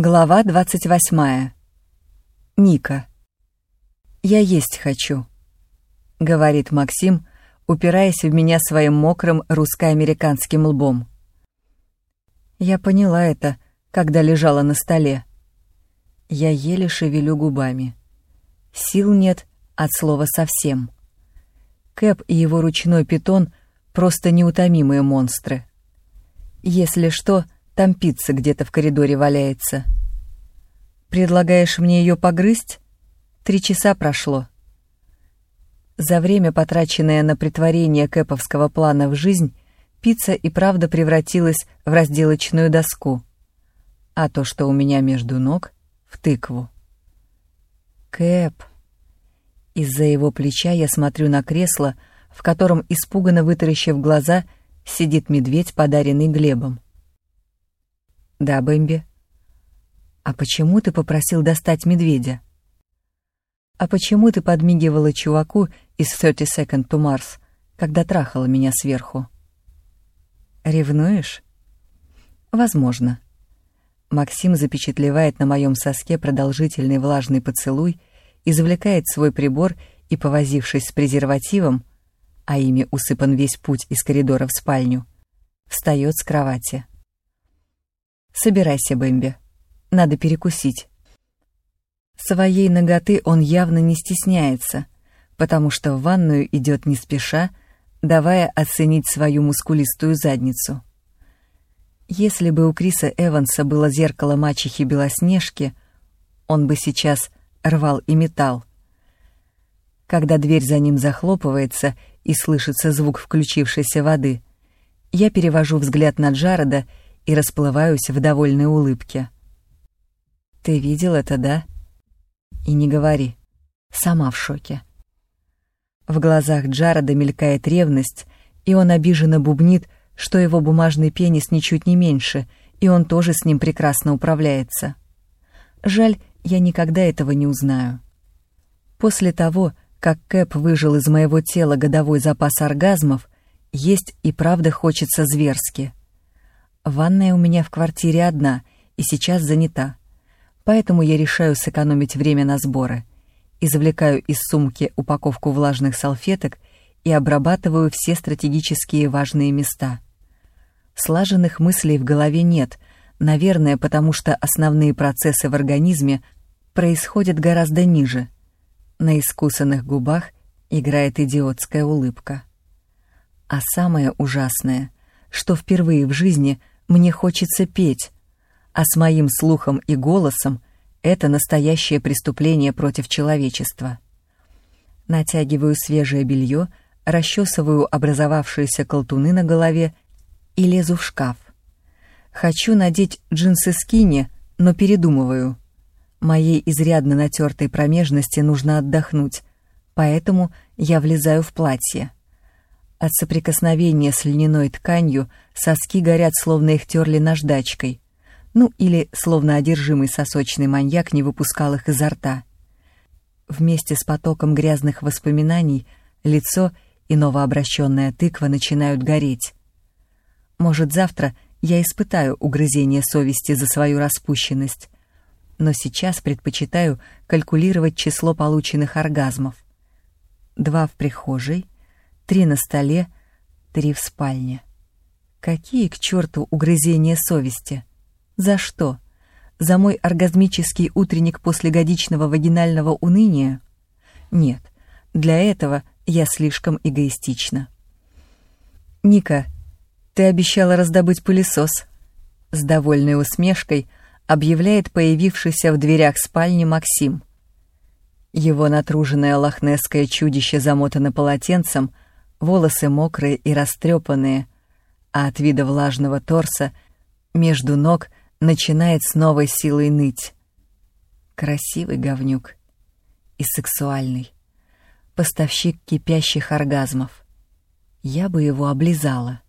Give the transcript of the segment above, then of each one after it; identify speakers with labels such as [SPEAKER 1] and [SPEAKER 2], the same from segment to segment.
[SPEAKER 1] Глава 28. Ника. «Я есть хочу», — говорит Максим, упираясь в меня своим мокрым русско-американским лбом. Я поняла это, когда лежала на столе. Я еле шевелю губами. Сил нет от слова совсем. Кэп и его ручной питон — просто неутомимые монстры. Если что, там пицца где-то в коридоре валяется. Предлагаешь мне ее погрызть? Три часа прошло. За время, потраченное на притворение кэповского плана в жизнь, пицца и правда превратилась в разделочную доску. А то, что у меня между ног, в тыкву. Кэп. Из-за его плеча я смотрю на кресло, в котором, испуганно вытаращив глаза, сидит медведь, подаренный Глебом. «Да, Бэмби». «А почему ты попросил достать медведя?» «А почему ты подмигивала чуваку из 30 Second to Mars, когда трахала меня сверху?» «Ревнуешь?» «Возможно». Максим запечатлевает на моем соске продолжительный влажный поцелуй, извлекает свой прибор и, повозившись с презервативом, а ими усыпан весь путь из коридора в спальню, встает с кровати. «Собирайся, Бэмби. Надо перекусить». Своей ноготы он явно не стесняется, потому что в ванную идет не спеша, давая оценить свою мускулистую задницу. Если бы у Криса Эванса было зеркало мачехи Белоснежки, он бы сейчас рвал и металл. Когда дверь за ним захлопывается и слышится звук включившейся воды, я перевожу взгляд на Джареда и расплываюсь в довольной улыбке. «Ты видел это, да?» «И не говори. Сама в шоке». В глазах Джареда мелькает ревность, и он обиженно бубнит, что его бумажный пенис ничуть не меньше, и он тоже с ним прекрасно управляется. Жаль, я никогда этого не узнаю. После того, как Кэп выжил из моего тела годовой запас оргазмов, есть и правда хочется зверски. Ванная у меня в квартире одна и сейчас занята, поэтому я решаю сэкономить время на сборы. Извлекаю из сумки упаковку влажных салфеток и обрабатываю все стратегические важные места. Слаженных мыслей в голове нет, наверное, потому что основные процессы в организме происходят гораздо ниже — на искусанных губах играет идиотская улыбка. А самое ужасное, что впервые в жизни мне хочется петь, а с моим слухом и голосом это настоящее преступление против человечества. Натягиваю свежее белье, расчесываю образовавшиеся колтуны на голове и лезу в шкаф. Хочу надеть джинсы скини, но передумываю — Моей изрядно натертой промежности нужно отдохнуть, поэтому я влезаю в платье. От соприкосновения с льняной тканью соски горят, словно их терли наждачкой. Ну, или словно одержимый сосочный маньяк не выпускал их изо рта. Вместе с потоком грязных воспоминаний лицо и новообращенная тыква начинают гореть. Может, завтра я испытаю угрызение совести за свою распущенность, но сейчас предпочитаю калькулировать число полученных оргазмов. Два в прихожей, три на столе, три в спальне. Какие к черту угрызения совести? За что? За мой оргазмический утренник после годичного вагинального уныния? Нет, для этого я слишком эгоистична. «Ника, ты обещала раздобыть пылесос», — с довольной усмешкой — объявляет появившийся в дверях спальни Максим. Его натруженное лохнесское чудище замотано полотенцем, волосы мокрые и растрепанные, а от вида влажного торса между ног начинает с новой силой ныть. Красивый говнюк и сексуальный, поставщик кипящих оргазмов. Я бы его облизала.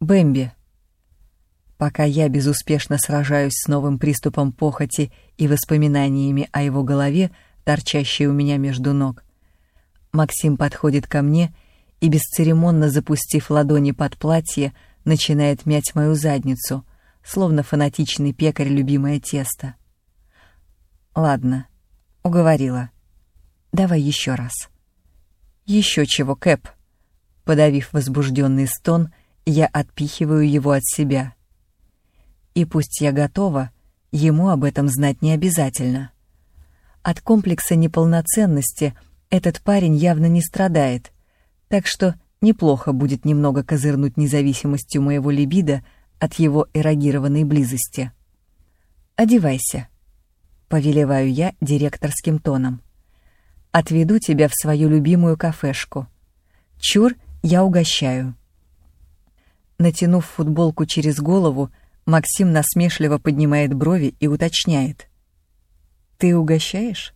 [SPEAKER 1] «Бэмби», Пока я безуспешно сражаюсь с новым приступом похоти и воспоминаниями о его голове, торчащей у меня между ног, Максим подходит ко мне и, бесцеремонно запустив ладони под платье, начинает мять мою задницу, словно фанатичный пекарь любимое тесто. Ладно, уговорила. Давай еще раз. Еще чего, Кэп. Подавив возбужденный стон, я отпихиваю его от себя. И пусть я готова, ему об этом знать не обязательно. От комплекса неполноценности этот парень явно не страдает, так что неплохо будет немного козырнуть независимостью моего либидо от его эрогированной близости. «Одевайся», — повелеваю я директорским тоном. «Отведу тебя в свою любимую кафешку. Чур, я угощаю». Натянув футболку через голову, Максим насмешливо поднимает брови и уточняет. «Ты угощаешь?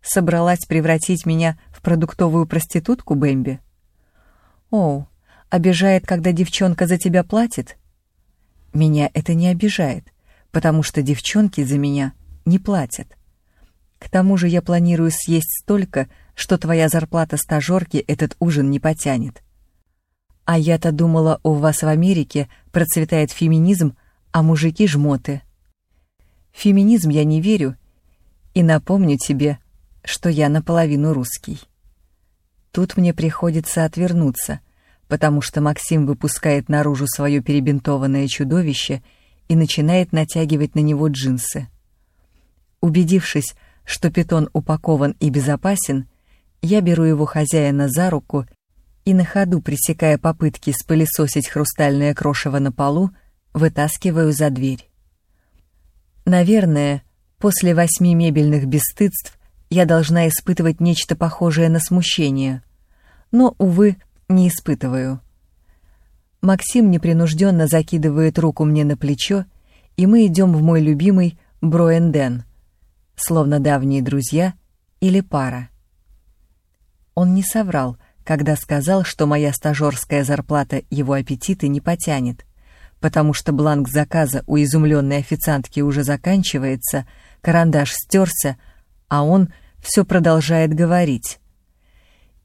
[SPEAKER 1] Собралась превратить меня в продуктовую проститутку, Бэмби?» «Оу, обижает, когда девчонка за тебя платит?» «Меня это не обижает, потому что девчонки за меня не платят. К тому же я планирую съесть столько, что твоя зарплата стажерки этот ужин не потянет. А я-то думала, у вас в Америке процветает феминизм, а мужики — жмоты. Феминизм я не верю, и напомню тебе, что я наполовину русский. Тут мне приходится отвернуться, потому что Максим выпускает наружу свое перебинтованное чудовище и начинает натягивать на него джинсы. Убедившись, что питон упакован и безопасен, я беру его хозяина за руку и на ходу, пресекая попытки спылесосить хрустальное крошево на полу, вытаскиваю за дверь. Наверное, после восьми мебельных бесстыдств я должна испытывать нечто похожее на смущение, но, увы, не испытываю. Максим непринужденно закидывает руку мне на плечо, и мы идем в мой любимый Броэнден, словно давние друзья или пара. Он не соврал, когда сказал, что моя стажерская зарплата его аппетиты не потянет, потому что бланк заказа у изумленной официантки уже заканчивается, карандаш стерся, а он все продолжает говорить.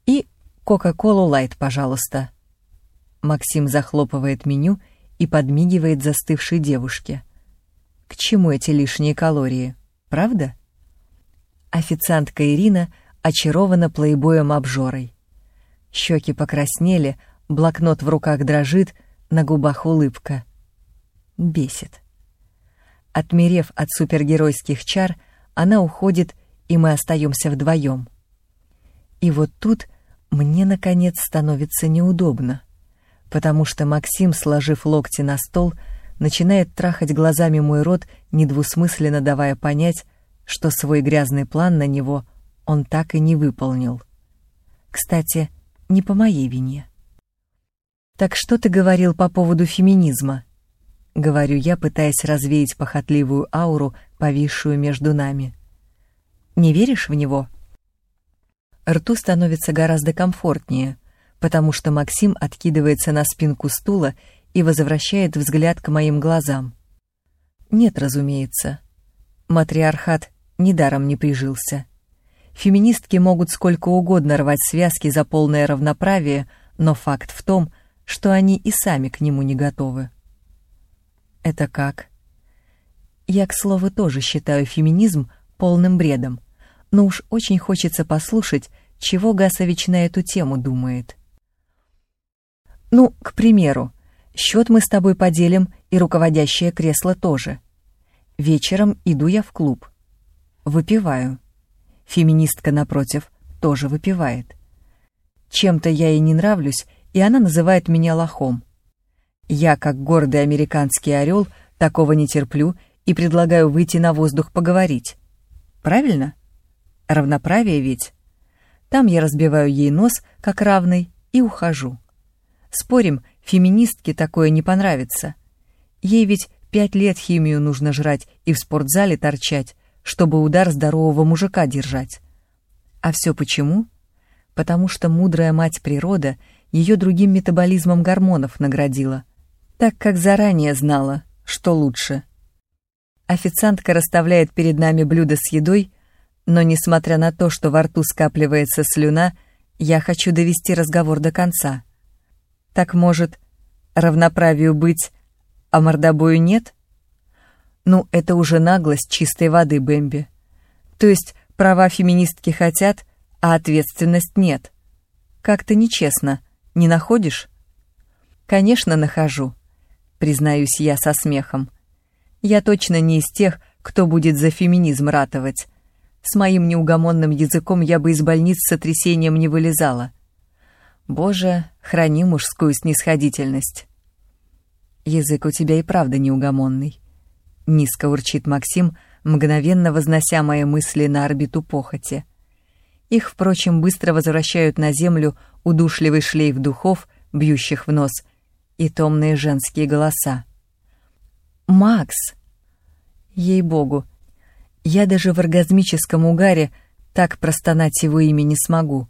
[SPEAKER 1] И «Кока-колу лайт, пожалуйста». Максим захлопывает меню и подмигивает застывшей девушке. К чему эти лишние калории, правда? Официантка Ирина очарована плейбоем-обжорой. Щеки покраснели, блокнот в руках дрожит, на губах улыбка. Бесит. Отмерев от супергеройских чар, она уходит, и мы остаемся вдвоем. И вот тут мне, наконец, становится неудобно, потому что Максим, сложив локти на стол, начинает трахать глазами мой рот, недвусмысленно давая понять, что свой грязный план на него он так и не выполнил. Кстати, не по моей вине. «Так что ты говорил по поводу феминизма?» — говорю я, пытаясь развеять похотливую ауру, повисшую между нами. «Не веришь в него?» Рту становится гораздо комфортнее, потому что Максим откидывается на спинку стула и возвращает взгляд к моим глазам. Нет, разумеется. Матриархат недаром не прижился. Феминистки могут сколько угодно рвать связки за полное равноправие, но факт в том, что они и сами к нему не готовы. Это как? Я, к слову, тоже считаю феминизм полным бредом но уж очень хочется послушать, чего Гасович на эту тему думает. Ну, к примеру, счет мы с тобой поделим и руководящее кресло тоже. Вечером иду я в клуб. Выпиваю. Феминистка, напротив, тоже выпивает. Чем-то я ей не нравлюсь, и она называет меня лохом. Я, как гордый американский орел, такого не терплю и предлагаю выйти на воздух поговорить. Правильно? Равноправие ведь. Там я разбиваю ей нос, как равный, и ухожу. Спорим, феминистке такое не понравится. Ей ведь пять лет химию нужно жрать и в спортзале торчать, чтобы удар здорового мужика держать. А все почему? Потому что мудрая мать природа ее другим метаболизмом гормонов наградила, так как заранее знала, что лучше. Официантка расставляет перед нами блюдо с едой, но, несмотря на то, что во рту скапливается слюна, я хочу довести разговор до конца. Так, может, равноправию быть, а мордобою нет? Ну, это уже наглость чистой воды, Бэмби. То есть права феминистки хотят, а ответственность нет. Как-то нечестно, не находишь? Конечно, нахожу, признаюсь я со смехом. Я точно не из тех, кто будет за феминизм ратовать. С моим неугомонным языком я бы из больниц с сотрясением не вылезала. Боже, храни мужскую снисходительность. Язык у тебя и правда неугомонный. Низко урчит Максим, мгновенно вознося мои мысли на орбиту похоти. Их, впрочем, быстро возвращают на землю удушливый шлейф духов, бьющих в нос, и томные женские голоса. «Макс!» Ей-богу, я даже в оргазмическом угаре так простонать его имя не смогу.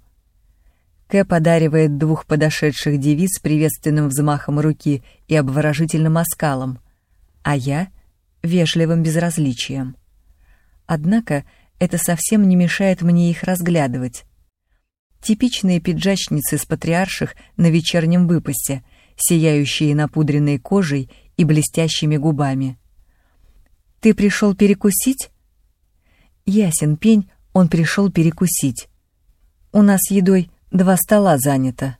[SPEAKER 1] Кэп одаривает двух подошедших девиц приветственным взмахом руки и обворожительным оскалом, а я — вежливым безразличием. Однако это совсем не мешает мне их разглядывать. Типичные пиджачницы с патриарших на вечернем выпасе, сияющие напудренной кожей и блестящими губами. «Ты пришел перекусить?» Ясен пень, он пришел перекусить. У нас едой два стола занято.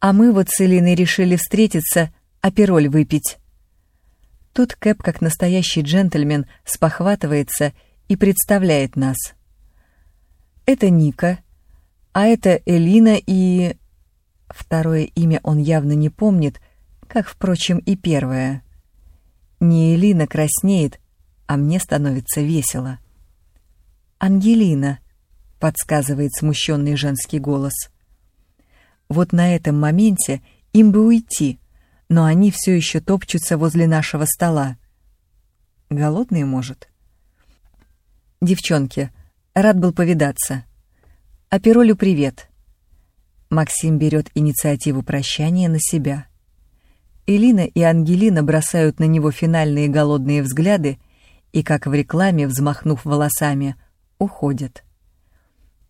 [SPEAKER 1] А мы вот с Элиной решили встретиться, апероль выпить. Тут Кэп, как настоящий джентльмен, спохватывается и представляет нас. Это Ника, а это Элина и... Второе имя он явно не помнит, как, впрочем, и первое. Не Элина краснеет, а мне становится весело. «Ангелина», — подсказывает смущенный женский голос. Вот на этом моменте им бы уйти, но они все еще топчутся возле нашего стола. Голодные, может? Девчонки, рад был повидаться. Аперолю привет. Максим берет инициативу прощания на себя. Элина и Ангелина бросают на него финальные голодные взгляды и, как в рекламе, взмахнув волосами, уходят.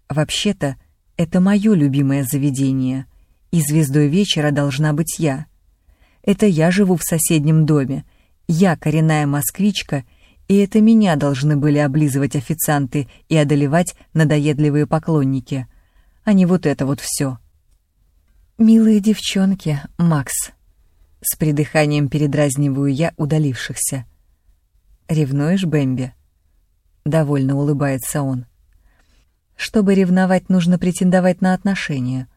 [SPEAKER 1] Вообще-то, это мое любимое заведение, и звездой вечера должна быть я. Это я живу в соседнем доме, я коренная москвичка, и это меня должны были облизывать официанты и одолевать надоедливые поклонники, а не вот это вот все. «Милые девчонки, Макс», — с придыханием передразниваю я удалившихся — «Ревнуешь, Бэмби?» Довольно улыбается он. «Чтобы ревновать, нужно претендовать на отношения,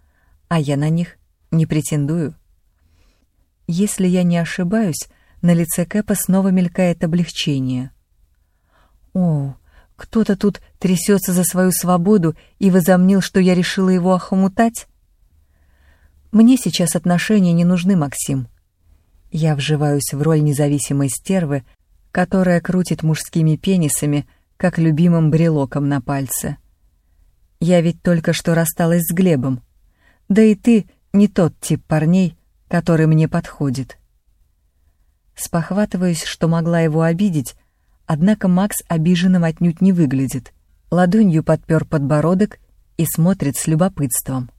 [SPEAKER 1] а я на них не претендую». Если я не ошибаюсь, на лице Кэпа снова мелькает облегчение. «О, кто-то тут трясется за свою свободу и возомнил, что я решила его охомутать?» «Мне сейчас отношения не нужны, Максим». Я вживаюсь в роль независимой стервы, которая крутит мужскими пенисами, как любимым брелоком на пальце. Я ведь только что рассталась с Глебом. Да и ты не тот тип парней, который мне подходит. Спохватываюсь, что могла его обидеть, однако Макс обиженным отнюдь не выглядит. Ладонью подпер подбородок и смотрит с любопытством.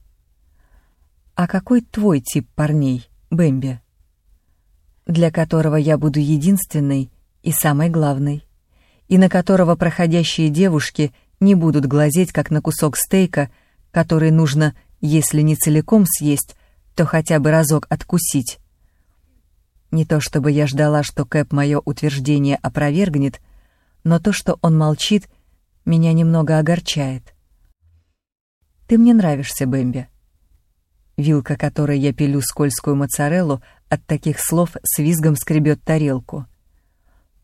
[SPEAKER 1] «А какой твой тип парней, Бэмби?» «Для которого я буду единственной, и самой главной, и на которого проходящие девушки не будут глазеть, как на кусок стейка, который нужно, если не целиком съесть, то хотя бы разок откусить. Не то чтобы я ждала, что Кэп мое утверждение опровергнет, но то, что он молчит, меня немного огорчает. «Ты мне нравишься, Бэмби». Вилка, которой я пилю скользкую моцареллу, от таких слов с визгом скребет тарелку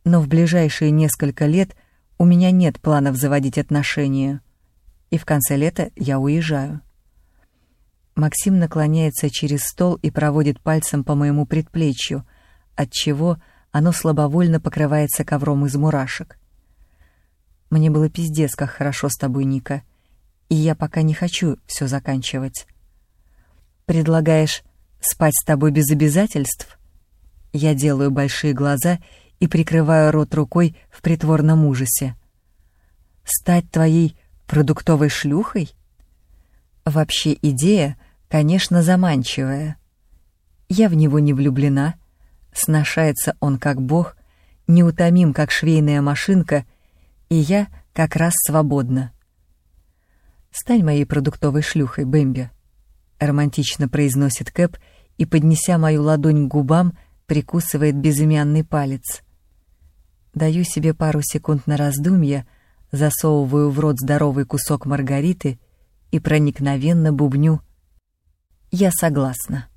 [SPEAKER 1] но в ближайшие несколько лет у меня нет планов заводить отношения, и в конце лета я уезжаю. Максим наклоняется через стол и проводит пальцем по моему предплечью, отчего оно слабовольно покрывается ковром из мурашек. Мне было пиздец, как хорошо с тобой, Ника, и я пока не хочу все заканчивать. Предлагаешь спать с тобой без обязательств? Я делаю большие глаза и прикрываю рот рукой в притворном ужасе. «Стать твоей продуктовой шлюхой?» Вообще идея, конечно, заманчивая. Я в него не влюблена, сношается он как бог, неутомим, как швейная машинка, и я как раз свободна. «Стань моей продуктовой шлюхой, Бэмби», — романтично произносит Кэп и, поднеся мою ладонь к губам, прикусывает безымянный палец. Даю себе пару секунд на раздумье, засовываю в рот здоровый кусок маргариты и проникновенно бубню. Я согласна.